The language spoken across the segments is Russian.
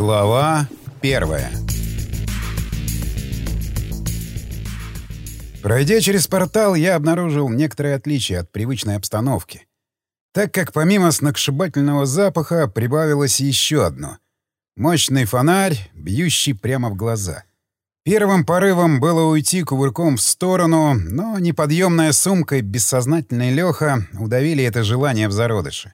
Глава первая Пройдя через портал, я обнаружил некоторые отличия от привычной обстановки. Так как помимо сногсшибательного запаха прибавилось еще одно — мощный фонарь, бьющий прямо в глаза. Первым порывом было уйти кувырком в сторону, но неподъемная сумка и бессознательный Леха удавили это желание в зародыше.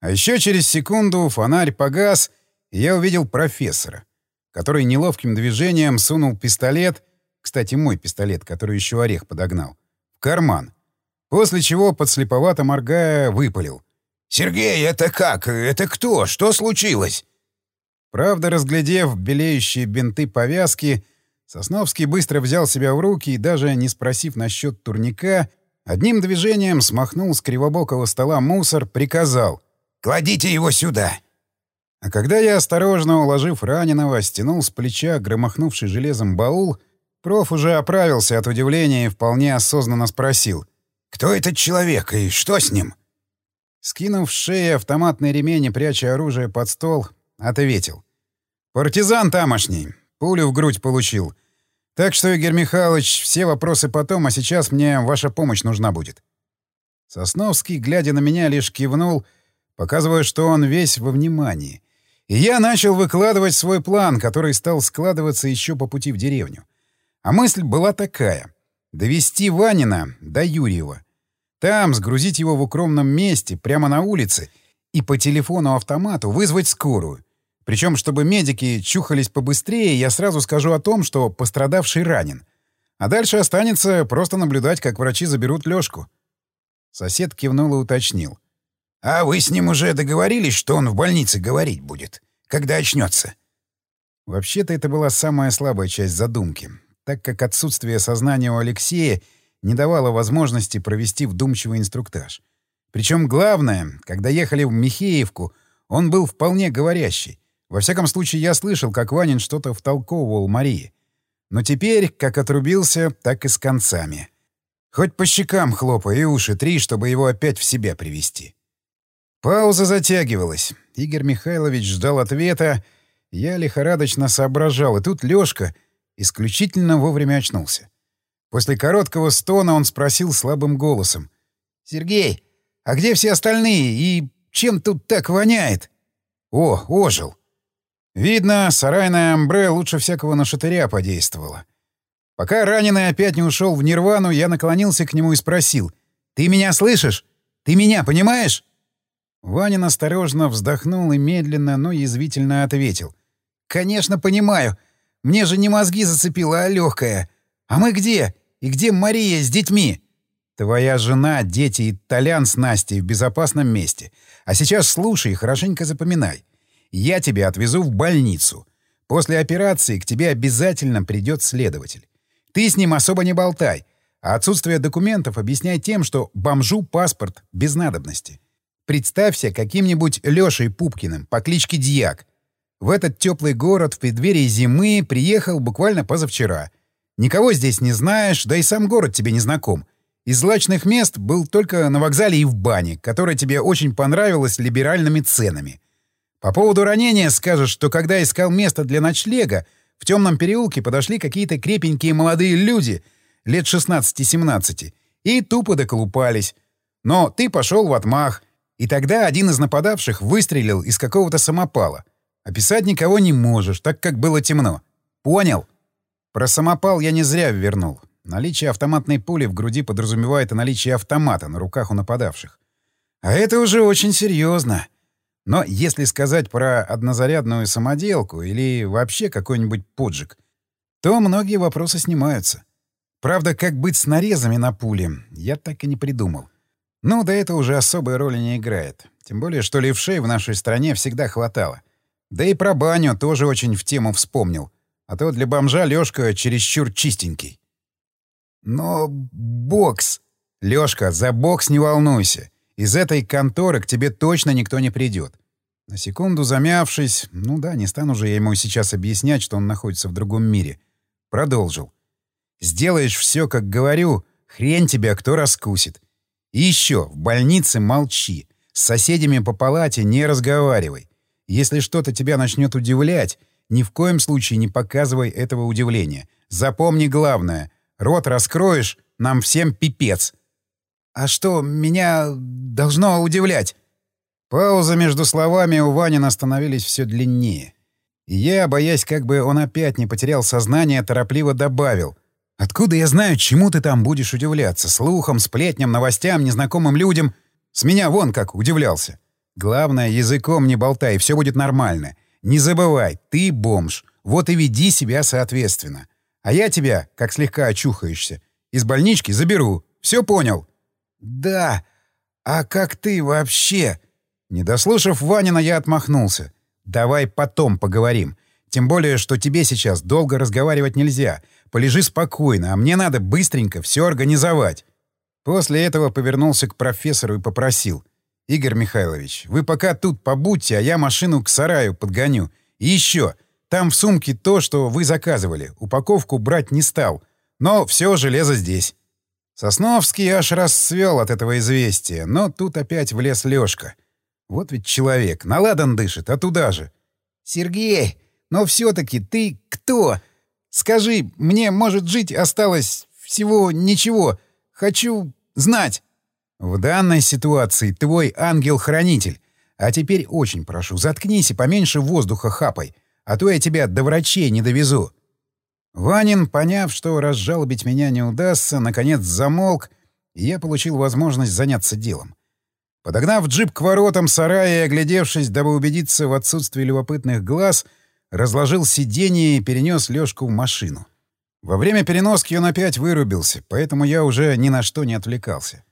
А еще через секунду фонарь погас, я увидел профессора, который неловким движением сунул пистолет, кстати, мой пистолет, который еще орех подогнал, в карман. После чего, подслеповато моргая, выпалил. «Сергей, это как? Это кто? Что случилось?» Правда, разглядев белеющие бинты повязки, Сосновский быстро взял себя в руки и, даже не спросив насчет турника, одним движением смахнул с кривобокого стола мусор, приказал «Кладите его сюда!» А когда я, осторожно уложив раненого, стянул с плеча громохнувший железом баул, проф уже оправился от удивления и вполне осознанно спросил «Кто этот человек и что с ним?» Скинув с шеи автоматный ремень и пряча оружие под стол, ответил. «Партизан тамошний. Пулю в грудь получил. Так что, Игорь Михайлович, все вопросы потом, а сейчас мне ваша помощь нужна будет». Сосновский, глядя на меня, лишь кивнул, показывая, что он весь во внимании. И я начал выкладывать свой план, который стал складываться еще по пути в деревню. А мысль была такая — довести Ванина до Юрьева. Там сгрузить его в укромном месте, прямо на улице, и по телефону-автомату вызвать скорую. Причем, чтобы медики чухались побыстрее, я сразу скажу о том, что пострадавший ранен. А дальше останется просто наблюдать, как врачи заберут Лёшку. Сосед кивнул и уточнил. «А вы с ним уже договорились, что он в больнице говорить будет, когда очнется?» Вообще-то это была самая слабая часть задумки, так как отсутствие сознания у Алексея не давало возможности провести вдумчивый инструктаж. Причем главное, когда ехали в Михеевку, он был вполне говорящий. Во всяком случае, я слышал, как Ванин что-то втолковывал Марии. Но теперь, как отрубился, так и с концами. Хоть по щекам хлопай и уши три, чтобы его опять в себя привести. Пауза затягивалась. Игорь Михайлович ждал ответа. Я лихорадочно соображал, и тут Лёшка исключительно вовремя очнулся. После короткого стона он спросил слабым голосом. «Сергей, а где все остальные? И чем тут так воняет?» «О, ожил!» Видно, сарайная амбре лучше всякого на шатыря подействовала. Пока раненый опять не ушел в нирвану, я наклонился к нему и спросил. «Ты меня слышишь? Ты меня понимаешь?» Ванин осторожно вздохнул и медленно, но язвительно ответил. «Конечно, понимаю. Мне же не мозги зацепило, а легкое. А мы где? И где Мария с детьми?» «Твоя жена, дети и Толян с Настей в безопасном месте. А сейчас слушай и хорошенько запоминай. Я тебя отвезу в больницу. После операции к тебе обязательно придет следователь. Ты с ним особо не болтай, а отсутствие документов объясняй тем, что бомжу паспорт без надобности. Представься каким-нибудь Лешей Пупкиным по кличке Дьяк. В этот теплый город в преддверии зимы приехал буквально позавчера. Никого здесь не знаешь, да и сам город тебе не знаком. Из злачных мест был только на вокзале и в бане, которая тебе очень понравилась либеральными ценами. По поводу ранения скажешь, что когда искал место для ночлега, в темном переулке подошли какие-то крепенькие молодые люди, лет 16-17, и тупо доколупались. Но ты пошел в отмах, и тогда один из нападавших выстрелил из какого-то самопала. Описать никого не можешь, так как было темно. Понял? Про самопал я не зря вернул. Наличие автоматной пули в груди подразумевает и наличие автомата на руках у нападавших. А это уже очень серьезно. Но если сказать про однозарядную самоделку или вообще какой-нибудь поджиг, то многие вопросы снимаются. Правда, как быть с нарезами на пуле, я так и не придумал. Ну, да это уже особой роли не играет. Тем более, что левшей в нашей стране всегда хватало. Да и про баню тоже очень в тему вспомнил. А то для бомжа Лёшка чересчур чистенький. Но бокс... Лёшка, за бокс не волнуйся. Из этой конторы к тебе точно никто не придет. На секунду замявшись, ну да, не стану же я ему сейчас объяснять, что он находится в другом мире, продолжил. «Сделаешь все, как говорю, хрень тебя кто раскусит. И еще, в больнице молчи, с соседями по палате не разговаривай. Если что-то тебя начнет удивлять, ни в коем случае не показывай этого удивления. Запомни главное. Рот раскроешь, нам всем пипец. А что меня должно удивлять? Паузы между словами у Ванина становились все длиннее. И я, боясь, как бы он опять не потерял сознание, торопливо добавил. «Откуда я знаю, чему ты там будешь удивляться? Слухам, сплетням, новостям, незнакомым людям? С меня вон как удивлялся. Главное, языком не болтай, все будет нормально. Не забывай, ты бомж. Вот и веди себя соответственно. А я тебя, как слегка очухаешься, из больнички заберу. Все понял? Да. А как ты вообще? Не дослушав Ванина, я отмахнулся. Давай потом поговорим. Тем более, что тебе сейчас долго разговаривать нельзя. Полежи спокойно, а мне надо быстренько все организовать. После этого повернулся к профессору и попросил — Игорь Михайлович, вы пока тут побудьте, а я машину к сараю подгоню. И еще, там в сумке то, что вы заказывали. Упаковку брать не стал. Но все железо здесь. Сосновский аж расцвел от этого известия, но тут опять влез Лёшка. Вот ведь человек, наладан дышит, а туда же. «Сергей, но все-таки ты кто? Скажи, мне, может, жить осталось всего ничего. Хочу знать». В данной ситуации твой ангел-хранитель. А теперь очень прошу, заткнись и поменьше воздуха хапай, а то я тебя до врачей не довезу. Ванин, поняв, что разжалобить меня не удастся, наконец замолк, и я получил возможность заняться делом. Подогнав джип к воротам сарая и оглядевшись, дабы убедиться в отсутствии любопытных глаз, разложил сиденье и перенес Лёшку в машину. Во время переноски он опять вырубился, поэтому я уже ни на что не отвлекался.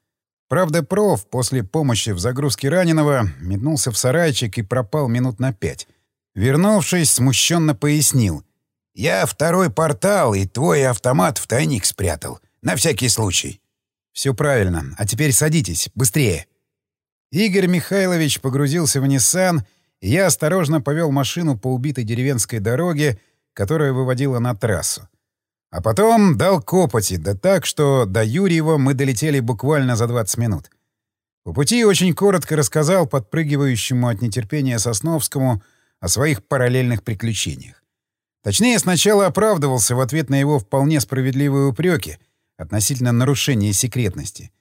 Правда, проф после помощи в загрузке раненого метнулся в сарайчик и пропал минут на пять. Вернувшись, смущенно пояснил. «Я второй портал и твой автомат в тайник спрятал. На всякий случай». «Все правильно. А теперь садитесь. Быстрее». Игорь Михайлович погрузился в Ниссан, я осторожно повел машину по убитой деревенской дороге, которая выводила на трассу. А потом дал копоти, да так, что до Юрьева мы долетели буквально за 20 минут. По пути очень коротко рассказал подпрыгивающему от нетерпения Сосновскому о своих параллельных приключениях. Точнее, сначала оправдывался в ответ на его вполне справедливые упреки относительно нарушения секретности.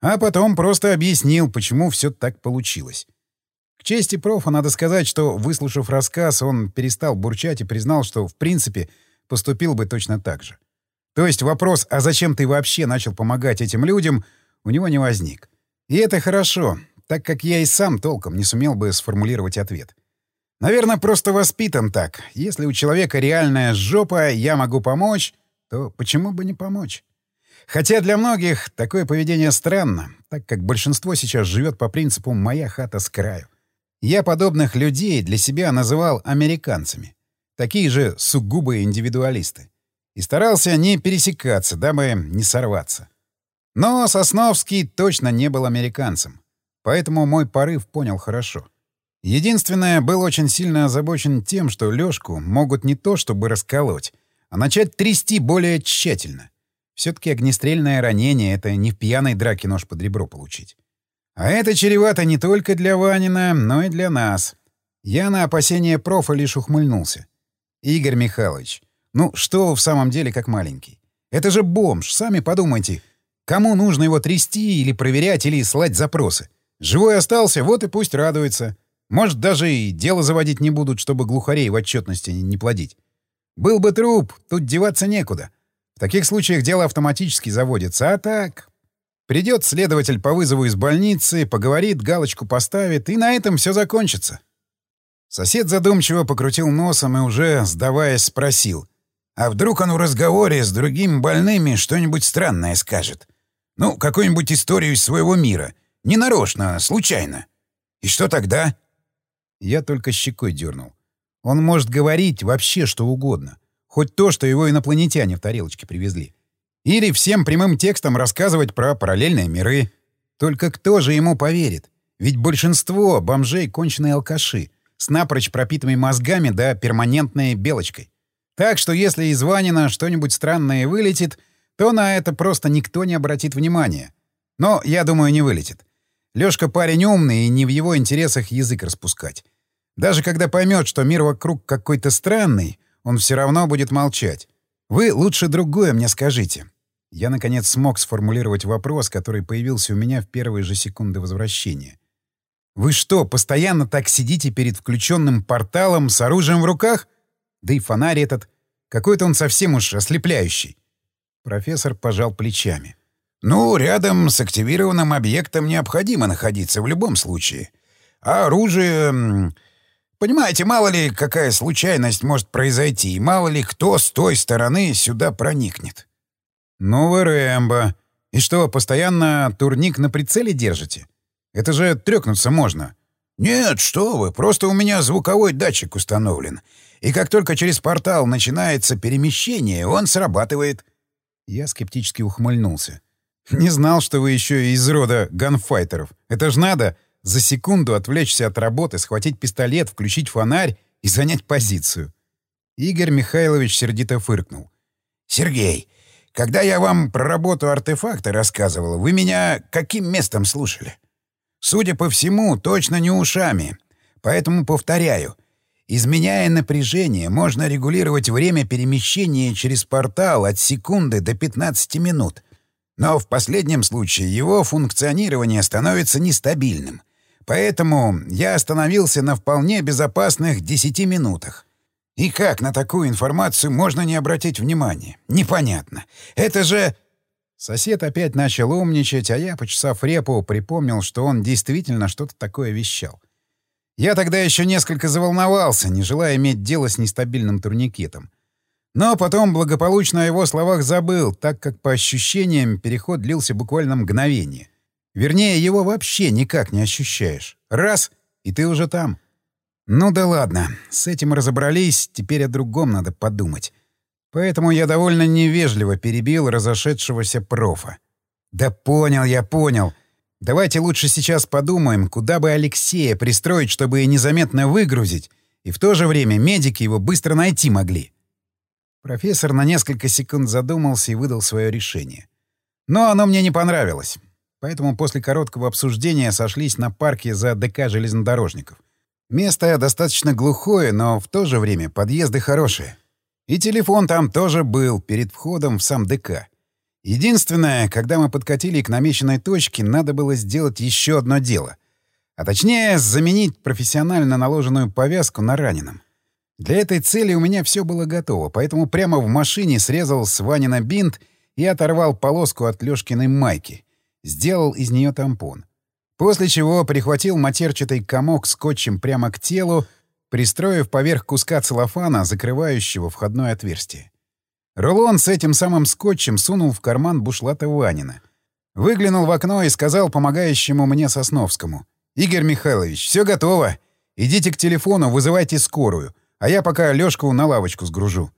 А потом просто объяснил, почему все так получилось. К чести профа надо сказать, что, выслушав рассказ, он перестал бурчать и признал, что, в принципе, поступил бы точно так же. То есть вопрос «а зачем ты вообще начал помогать этим людям?» у него не возник. И это хорошо, так как я и сам толком не сумел бы сформулировать ответ. Наверное, просто воспитан так. Если у человека реальная жопа, я могу помочь, то почему бы не помочь? Хотя для многих такое поведение странно, так как большинство сейчас живет по принципу «моя хата с краю». Я подобных людей для себя называл американцами. Такие же сугубые индивидуалисты. И старался не пересекаться, дабы не сорваться. Но Сосновский точно не был американцем. Поэтому мой порыв понял хорошо. Единственное, был очень сильно озабочен тем, что Лёшку могут не то чтобы расколоть, а начать трясти более тщательно. Все-таки огнестрельное ранение — это не в пьяной драке нож под ребро получить. А это чревато не только для Ванина, но и для нас. Я на опасение профа лишь ухмыльнулся. Игорь Михайлович, ну что в самом деле как маленький? Это же бомж, сами подумайте. Кому нужно его трясти или проверять, или слать запросы? Живой остался, вот и пусть радуется. Может, даже и дело заводить не будут, чтобы глухарей в отчетности не плодить. Был бы труп, тут деваться некуда. В таких случаях дело автоматически заводится, а так... Придет следователь по вызову из больницы, поговорит, галочку поставит, и на этом все закончится. Сосед задумчиво покрутил носом и уже, сдаваясь, спросил. «А вдруг он в разговоре с другими больными что-нибудь странное скажет? Ну, какую-нибудь историю из своего мира. Не нарочно, случайно. И что тогда?» Я только щекой дернул. Он может говорить вообще что угодно. Хоть то, что его инопланетяне в тарелочке привезли. Или всем прямым текстом рассказывать про параллельные миры. Только кто же ему поверит? Ведь большинство бомжей — конченые алкаши — с напрочь пропитанными мозгами да перманентной белочкой. Так что если из Ванина что-нибудь странное вылетит, то на это просто никто не обратит внимания. Но, я думаю, не вылетит. Лёшка парень умный, и не в его интересах язык распускать. Даже когда поймет, что мир вокруг какой-то странный, он все равно будет молчать. Вы лучше другое мне скажите. Я, наконец, смог сформулировать вопрос, который появился у меня в первые же секунды возвращения. Вы что, постоянно так сидите перед включенным порталом с оружием в руках? Да и фонарь этот. Какой-то он совсем уж ослепляющий. Профессор пожал плечами. «Ну, рядом с активированным объектом необходимо находиться в любом случае. А оружие... Понимаете, мало ли какая случайность может произойти, и мало ли кто с той стороны сюда проникнет». «Ну вы Рэмбо. И что, постоянно турник на прицеле держите? Это же трёкнуться можно». «Нет, что вы, просто у меня звуковой датчик установлен. И как только через портал начинается перемещение, он срабатывает». Я скептически ухмыльнулся. «Не знал, что вы еще из рода ганфайтеров. Это ж надо за секунду отвлечься от работы, схватить пистолет, включить фонарь и занять позицию». Игорь Михайлович сердито фыркнул. «Сергей, когда я вам про работу артефакта рассказывал, вы меня каким местом слушали? Судя по всему, точно не ушами. Поэтому повторяю. Изменяя напряжение, можно регулировать время перемещения через портал от секунды до 15 минут. Но в последнем случае его функционирование становится нестабильным. Поэтому я остановился на вполне безопасных 10 минутах. И как на такую информацию можно не обратить внимания? Непонятно. Это же... Сосед опять начал умничать, а я, почесав репу, припомнил, что он действительно что-то такое вещал. Я тогда еще несколько заволновался, не желая иметь дело с нестабильным турникетом. Но потом благополучно о его словах забыл, так как, по ощущениям, переход длился буквально мгновение. Вернее, его вообще никак не ощущаешь. Раз — и ты уже там. Ну да ладно, с этим разобрались, теперь о другом надо подумать. Поэтому я довольно невежливо перебил разошедшегося профа. «Да понял я, понял. Давайте лучше сейчас подумаем, куда бы Алексея пристроить, чтобы незаметно выгрузить, и в то же время медики его быстро найти могли». Профессор на несколько секунд задумался и выдал свое решение. Но оно мне не понравилось. Поэтому после короткого обсуждения сошлись на парке за ДК железнодорожников. Место достаточно глухое, но в то же время подъезды хорошие. И телефон там тоже был перед входом в сам ДК. Единственное, когда мы подкатили к намеченной точке, надо было сделать еще одно дело. А точнее, заменить профессионально наложенную повязку на раненом. Для этой цели у меня все было готово, поэтому прямо в машине срезал с Ванина бинт и оторвал полоску от Лёшкиной майки. Сделал из нее тампон. После чего прихватил матерчатый комок скотчем прямо к телу, пристроив поверх куска целлофана, закрывающего входное отверстие. Рулон с этим самым скотчем сунул в карман бушлата Ванина. Выглянул в окно и сказал помогающему мне Сосновскому. «Игорь Михайлович, все готово. Идите к телефону, вызывайте скорую а я пока Лёшку на лавочку сгружу.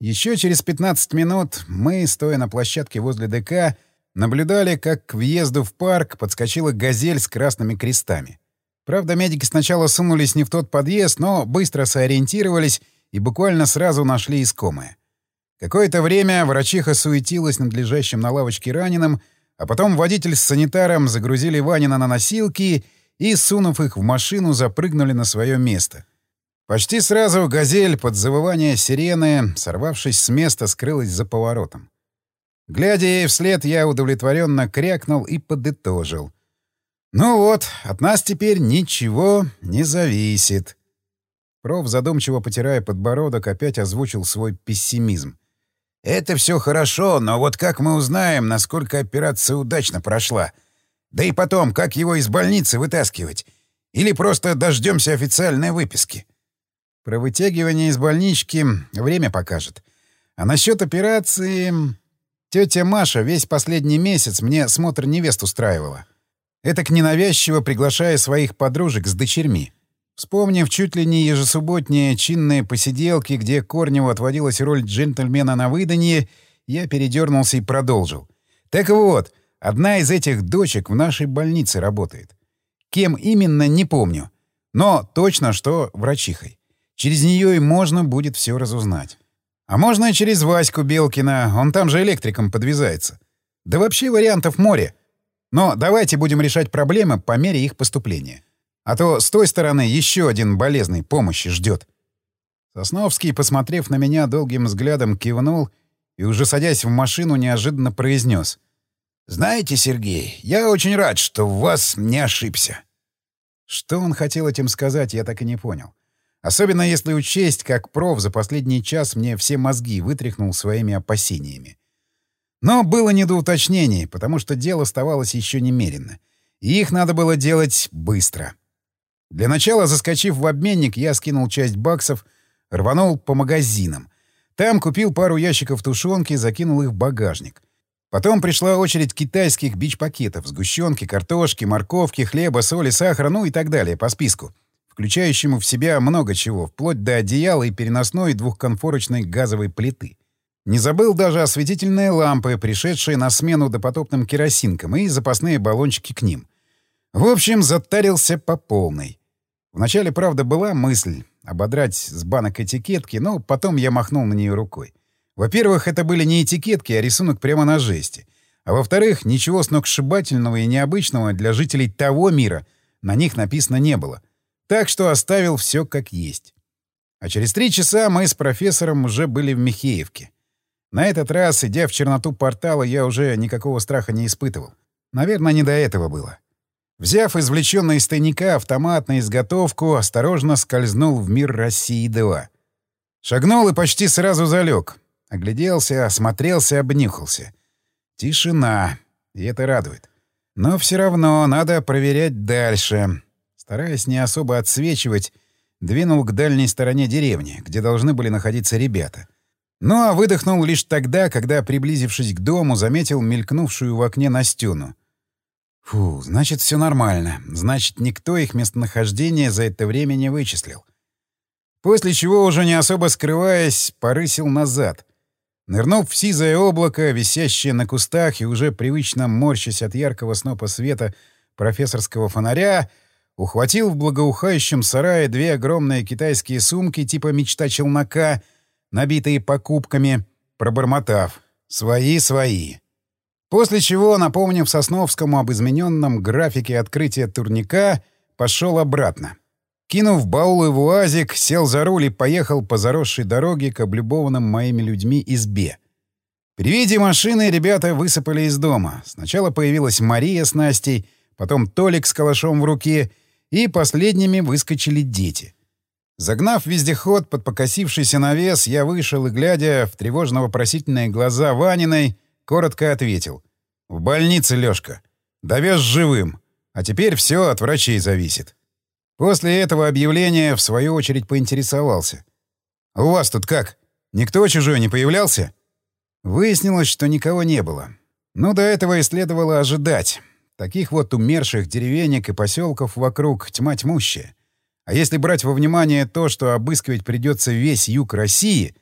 Еще через 15 минут мы, стоя на площадке возле ДК, наблюдали, как к въезду в парк подскочила «Газель» с красными крестами. Правда, медики сначала сунулись не в тот подъезд, но быстро сориентировались и буквально сразу нашли искомое. Какое-то время врачиха суетилась над лежащим на лавочке раненым, а потом водитель с санитаром загрузили Ванина на носилки и, сунув их в машину, запрыгнули на свое место — Почти сразу «Газель» под завывание сирены, сорвавшись с места, скрылась за поворотом. Глядя ей вслед, я удовлетворенно крякнул и подытожил. «Ну вот, от нас теперь ничего не зависит». Проф, задумчиво потирая подбородок, опять озвучил свой пессимизм. «Это все хорошо, но вот как мы узнаем, насколько операция удачно прошла? Да и потом, как его из больницы вытаскивать? Или просто дождемся официальной выписки?» Про вытягивание из больнички время покажет. А насчет операции... Тетя Маша весь последний месяц мне смотр невест устраивала. Этак ненавязчиво приглашая своих подружек с дочерьми. Вспомнив чуть ли не ежесубботние чинные посиделки, где Корневу отводилась роль джентльмена на выданье, я передернулся и продолжил. Так вот, одна из этих дочек в нашей больнице работает. Кем именно, не помню. Но точно, что врачихой. Через нее и можно будет все разузнать. А можно и через Ваську Белкина, он там же электриком подвязается. Да вообще вариантов море. Но давайте будем решать проблемы по мере их поступления. А то с той стороны еще один болезный помощи ждет. Сосновский, посмотрев на меня долгим взглядом, кивнул и, уже садясь в машину, неожиданно произнес. «Знаете, Сергей, я очень рад, что в вас не ошибся». Что он хотел этим сказать, я так и не понял. Особенно если учесть, как проф за последний час мне все мозги вытряхнул своими опасениями. Но было не до уточнений, потому что дело оставалось еще немерено. И их надо было делать быстро. Для начала, заскочив в обменник, я скинул часть баксов, рванул по магазинам. Там купил пару ящиков тушенки, закинул их в багажник. Потом пришла очередь китайских бич-пакетов, сгущенки, картошки, морковки, хлеба, соли, сахара, ну и так далее, по списку, включающему в себя много чего, вплоть до одеяла и переносной двухконфорочной газовой плиты. Не забыл даже осветительные лампы, пришедшие на смену допотопным керосинкам, и запасные баллончики к ним. В общем, затарился по полной. Вначале, правда, была мысль ободрать с банок этикетки, но потом я махнул на нее рукой. Во-первых, это были не этикетки, а рисунок прямо на жести. А во-вторых, ничего сногсшибательного и необычного для жителей того мира на них написано не было. Так что оставил все как есть. А через три часа мы с профессором уже были в Михеевке. На этот раз, идя в черноту портала, я уже никакого страха не испытывал. Наверное, не до этого было. Взяв извлеченный из тайника автомат на изготовку, осторожно скользнул в мир России-2. Шагнул и почти сразу залег. Огляделся, осмотрелся, обнюхался. Тишина. И это радует. Но все равно надо проверять дальше. Стараясь не особо отсвечивать, двинул к дальней стороне деревни, где должны были находиться ребята — ну а выдохнул лишь тогда, когда, приблизившись к дому, заметил мелькнувшую в окне Настюну. Фу, значит, все нормально. Значит, никто их местонахождение за это время не вычислил. После чего, уже не особо скрываясь, порысил назад. Нырнув в сизое облако, висящее на кустах и уже привычно морщась от яркого снопа света профессорского фонаря, ухватил в благоухающем сарае две огромные китайские сумки типа «Мечта челнока» набитые покупками, пробормотав «свои, свои». После чего, напомнив Сосновскому об измененном графике открытия турника, пошел обратно. Кинув баулы в уазик, сел за руль и поехал по заросшей дороге к облюбованным моими людьми избе. При виде машины ребята высыпали из дома. Сначала появилась Мария с Настей, потом Толик с калашом в руке, и последними выскочили дети. Загнав вездеход под покосившийся навес, я вышел и, глядя в тревожно-вопросительные глаза Ваниной, коротко ответил. «В больнице, Лёшка. Довез живым. А теперь все от врачей зависит». После этого объявления, в свою очередь, поинтересовался. «У вас тут как? Никто чужой не появлялся?» Выяснилось, что никого не было. Но до этого и следовало ожидать. Таких вот умерших деревенек и поселков вокруг тьма тьмущая. А если брать во внимание то, что обыскивать придется весь юг России,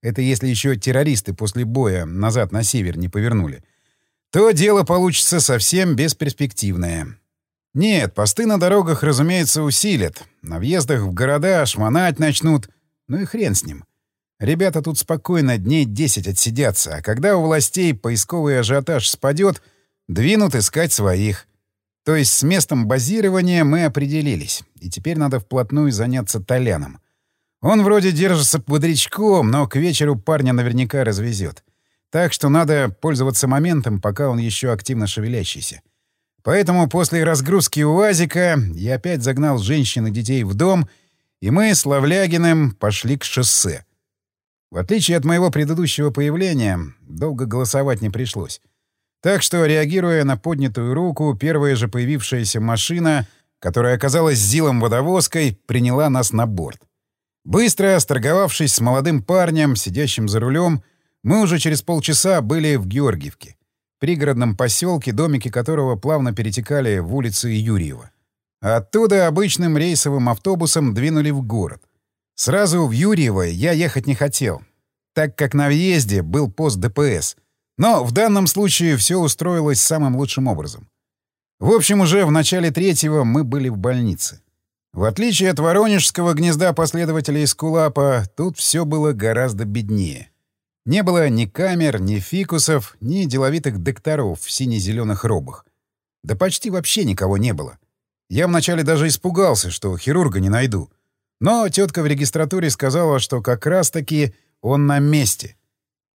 это если еще террористы после боя назад на север не повернули, то дело получится совсем бесперспективное. Нет, посты на дорогах, разумеется, усилят. На въездах в города шмонать начнут. Ну и хрен с ним. Ребята тут спокойно дней 10 отсидятся, а когда у властей поисковый ажиотаж спадет, двинут искать своих. То есть с местом базирования мы определились, и теперь надо вплотную заняться Толяном. Он вроде держится бодрячком, но к вечеру парня наверняка развезет. Так что надо пользоваться моментом, пока он еще активно шевелящийся. Поэтому после разгрузки УАЗика я опять загнал женщин и детей в дом, и мы с Лавлягиным пошли к шоссе. В отличие от моего предыдущего появления, долго голосовать не пришлось. Так что, реагируя на поднятую руку, первая же появившаяся машина, которая оказалась Зилом-водовозкой, приняла нас на борт. Быстро, сторговавшись с молодым парнем, сидящим за рулем, мы уже через полчаса были в Георгиевке, пригородном поселке, домики которого плавно перетекали в улицы Юрьева. Оттуда обычным рейсовым автобусом двинули в город. Сразу в Юрьево я ехать не хотел, так как на въезде был пост ДПС — но в данном случае все устроилось самым лучшим образом. В общем, уже в начале третьего мы были в больнице. В отличие от воронежского гнезда последователей Скулапа, тут все было гораздо беднее. Не было ни камер, ни фикусов, ни деловитых докторов в сине-зеленых робах. Да почти вообще никого не было. Я вначале даже испугался, что хирурга не найду. Но тетка в регистратуре сказала, что как раз-таки он на месте.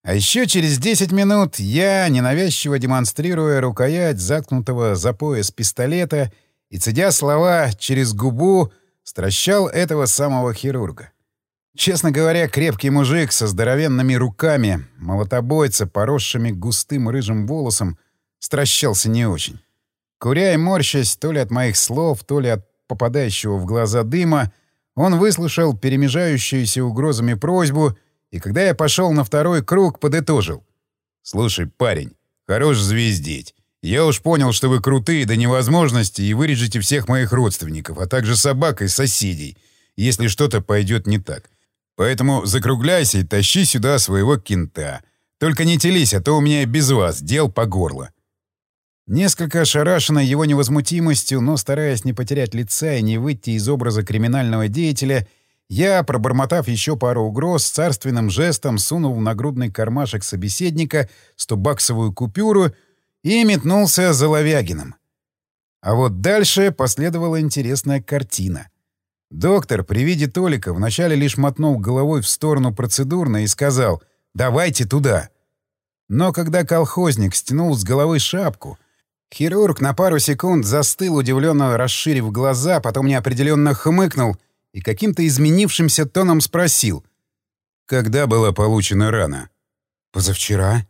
А еще через 10 минут я, ненавязчиво демонстрируя рукоять заткнутого за пояс пистолета и цедя слова через губу, стращал этого самого хирурга. Честно говоря, крепкий мужик со здоровенными руками, молотобойца, поросшими густым рыжим волосом, стращался не очень. Куря и морщась то ли от моих слов, то ли от попадающего в глаза дыма, он выслушал перемежающуюся угрозами просьбу, и когда я пошел на второй круг, подытожил. «Слушай, парень, хорош звездеть. Я уж понял, что вы крутые до невозможности и вырежете всех моих родственников, а также собак и соседей, если что-то пойдет не так. Поэтому закругляйся и тащи сюда своего кента. Только не телись, а то у меня без вас дел по горло». Несколько ошарашенный его невозмутимостью, но стараясь не потерять лица и не выйти из образа криминального деятеля, я, пробормотав еще пару угроз, царственным жестом сунул в нагрудный кармашек собеседника стобаксовую купюру и метнулся за Ловягиным. А вот дальше последовала интересная картина. Доктор при виде Толика вначале лишь мотнул головой в сторону процедурной и сказал «давайте туда». Но когда колхозник стянул с головы шапку, Хирург на пару секунд застыл, удивленно расширив глаза, потом неопределенно хмыкнул и каким-то изменившимся тоном спросил. «Когда была получена рана?» «Позавчера».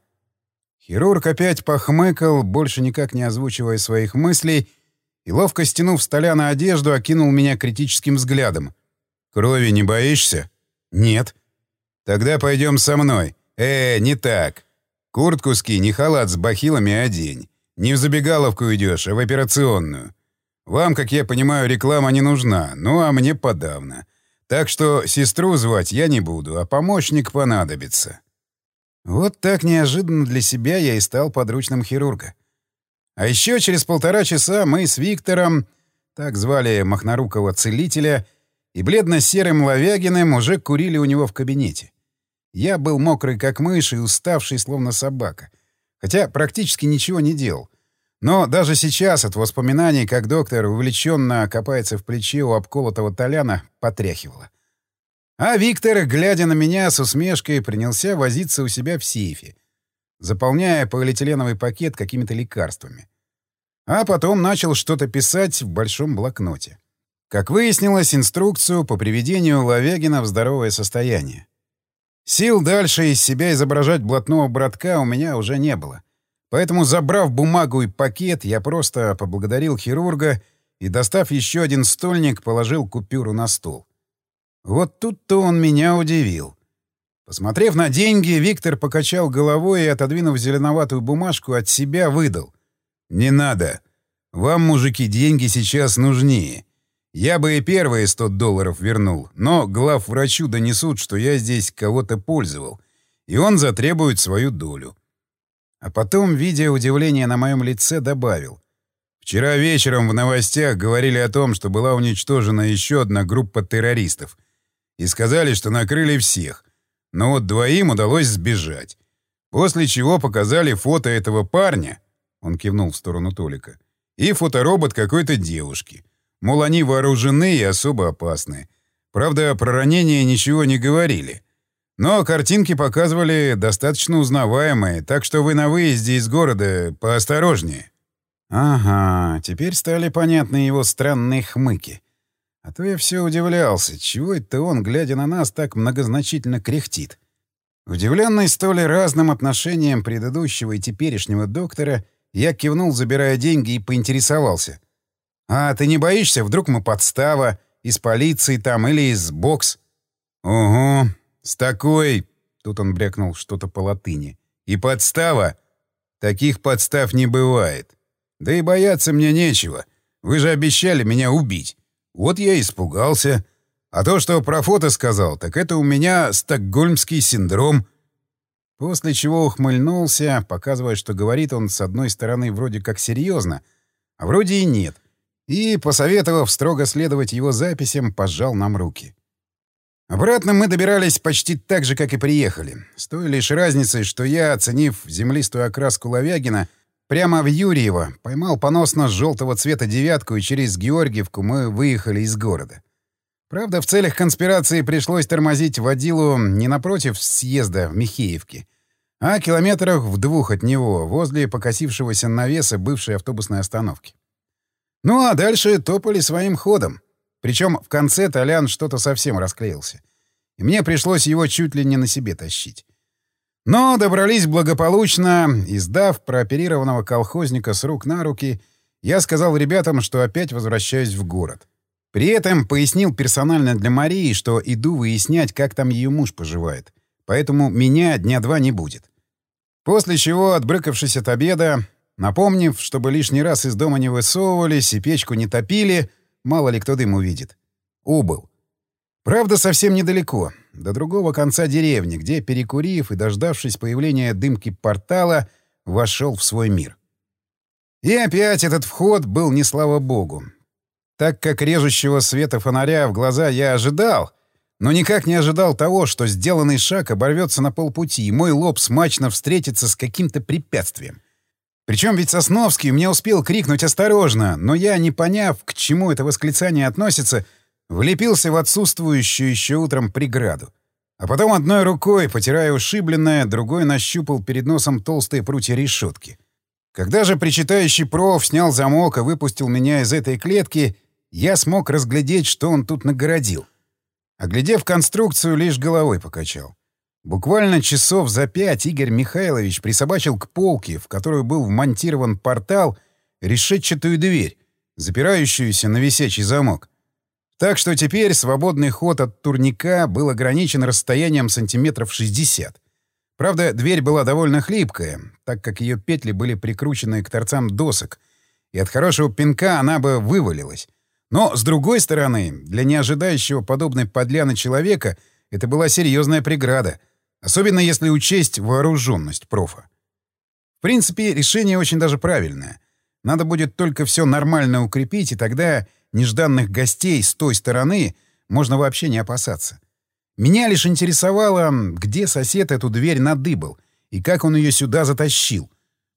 Хирург опять похмыкал, больше никак не озвучивая своих мыслей, и, ловко стянув с Толяна одежду, окинул меня критическим взглядом. «Крови не боишься?» «Нет». «Тогда пойдем со мной». «Э, не так. Куртку скинь и халат с бахилами одень. Не в забегаловку идешь, а в операционную. Вам, как я понимаю, реклама не нужна, ну а мне подавно. Так что сестру звать я не буду, а помощник понадобится. Вот так неожиданно для себя я и стал подручным хирурга. А еще через полтора часа мы с Виктором, так звали махнорукого целителя, и бледно-серым Ловягиным уже курили у него в кабинете. Я был мокрый, как мышь, и уставший, словно собака — Хотя практически ничего не делал. Но даже сейчас от воспоминаний, как доктор увлеченно копается в плече у обколотого Толяна, потряхивало. А Виктор, глядя на меня с усмешкой, принялся возиться у себя в сейфе, заполняя полиэтиленовый пакет какими-то лекарствами. А потом начал что-то писать в большом блокноте. Как выяснилось, инструкцию по приведению Ловягина в здоровое состояние. Сил дальше из себя изображать блатного братка у меня уже не было. Поэтому, забрав бумагу и пакет, я просто поблагодарил хирурга и, достав еще один стольник, положил купюру на стол. Вот тут-то он меня удивил. Посмотрев на деньги, Виктор покачал головой и, отодвинув зеленоватую бумажку, от себя выдал. «Не надо. Вам, мужики, деньги сейчас нужнее. Я бы и первые 100 долларов вернул, но глав врачу донесут, что я здесь кого-то пользовал, и он затребует свою долю. А потом, видя удивление на моем лице, добавил. Вчера вечером в новостях говорили о том, что была уничтожена еще одна группа террористов. И сказали, что накрыли всех. Но вот двоим удалось сбежать. После чего показали фото этого парня, он кивнул в сторону Толика, и фоторобот какой-то девушки — Мол, они вооружены и особо опасны. Правда, про ранения ничего не говорили. Но картинки показывали достаточно узнаваемые, так что вы на выезде из города поосторожнее. Ага, теперь стали понятны его странные хмыки. А то я все удивлялся, чего это он, глядя на нас, так многозначительно кряхтит. Удивленный столь разным отношением предыдущего и теперешнего доктора, я кивнул, забирая деньги, и поинтересовался. «А ты не боишься? Вдруг мы подстава? Из полиции там или из бокс?» «Угу, с такой...» — тут он брякнул что-то по латыни. «И подстава? Таких подстав не бывает. Да и бояться мне нечего. Вы же обещали меня убить. Вот я испугался. А то, что про фото сказал, так это у меня стокгольмский синдром». После чего ухмыльнулся, показывая, что говорит он с одной стороны вроде как серьезно, а вроде и нет и, посоветовав строго следовать его записям, пожал нам руки. Обратно мы добирались почти так же, как и приехали, с той лишь разницей, что я, оценив землистую окраску Ловягина, прямо в Юрьево, поймал поносно желтого цвета девятку, и через Георгиевку мы выехали из города. Правда, в целях конспирации пришлось тормозить водилу не напротив съезда в Михеевке, а километрах в двух от него, возле покосившегося навеса бывшей автобусной остановки. Ну а дальше топали своим ходом. Причем в конце Толян что-то совсем расклеился. И мне пришлось его чуть ли не на себе тащить. Но добрались благополучно, и сдав прооперированного колхозника с рук на руки, я сказал ребятам, что опять возвращаюсь в город. При этом пояснил персонально для Марии, что иду выяснять, как там ее муж поживает. Поэтому меня дня два не будет. После чего, отбрыкавшись от обеда, напомнив, чтобы лишний раз из дома не высовывались и печку не топили, мало ли кто дым увидит, убыл. Правда, совсем недалеко, до другого конца деревни, где, перекурив и дождавшись появления дымки портала, вошел в свой мир. И опять этот вход был не слава богу. Так как режущего света фонаря в глаза я ожидал, но никак не ожидал того, что сделанный шаг оборвется на полпути, и мой лоб смачно встретится с каким-то препятствием. Причем ведь Сосновский мне успел крикнуть «осторожно», но я, не поняв, к чему это восклицание относится, — Влепился в отсутствующую еще утром преграду. А потом одной рукой, потирая ушибленное, другой нащупал перед носом толстые прутья решетки. Когда же причитающий проф снял замок и выпустил меня из этой клетки, я смог разглядеть, что он тут нагородил. Оглядев конструкцию, лишь головой покачал. Буквально часов за пять Игорь Михайлович присобачил к полке, в которую был вмонтирован портал, решетчатую дверь, запирающуюся на висячий замок. Так что теперь свободный ход от турника был ограничен расстоянием сантиметров 60. Правда, дверь была довольно хлипкая, так как ее петли были прикручены к торцам досок, и от хорошего пинка она бы вывалилась. Но, с другой стороны, для неожидающего подобной подляны человека это была серьезная преграда, особенно если учесть вооруженность профа. В принципе, решение очень даже правильное. Надо будет только все нормально укрепить, и тогда нежданных гостей с той стороны можно вообще не опасаться. Меня лишь интересовало, где сосед эту дверь надыбал и как он ее сюда затащил.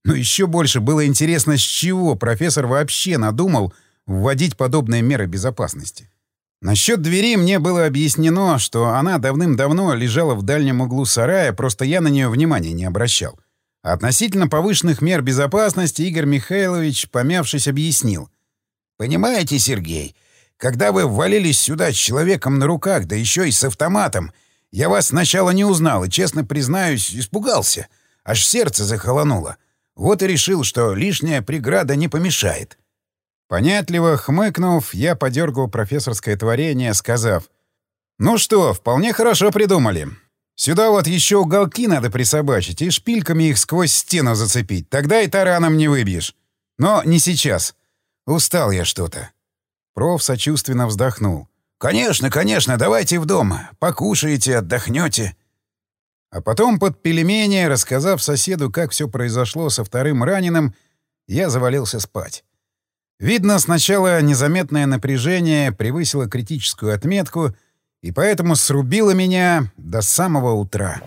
Но еще больше было интересно, с чего профессор вообще надумал вводить подобные меры безопасности. Насчет двери мне было объяснено, что она давным-давно лежала в дальнем углу сарая, просто я на нее внимания не обращал. А относительно повышенных мер безопасности Игорь Михайлович, помявшись, объяснил. Понимаете, Сергей, когда вы ввалились сюда с человеком на руках, да еще и с автоматом, я вас сначала не узнал и, честно признаюсь, испугался. Аж сердце захолонуло. Вот и решил, что лишняя преграда не помешает. Понятливо хмыкнув, я подергал профессорское творение, сказав, «Ну что, вполне хорошо придумали. Сюда вот еще уголки надо присобачить и шпильками их сквозь стену зацепить. Тогда и тараном не выбьешь. Но не сейчас. Устал я что-то. Проф сочувственно вздохнул. «Конечно, конечно, давайте в дом. Покушаете, отдохнете». А потом под пельмени, рассказав соседу, как все произошло со вторым раненым, я завалился спать. Видно, сначала незаметное напряжение превысило критическую отметку и поэтому срубило меня до самого утра.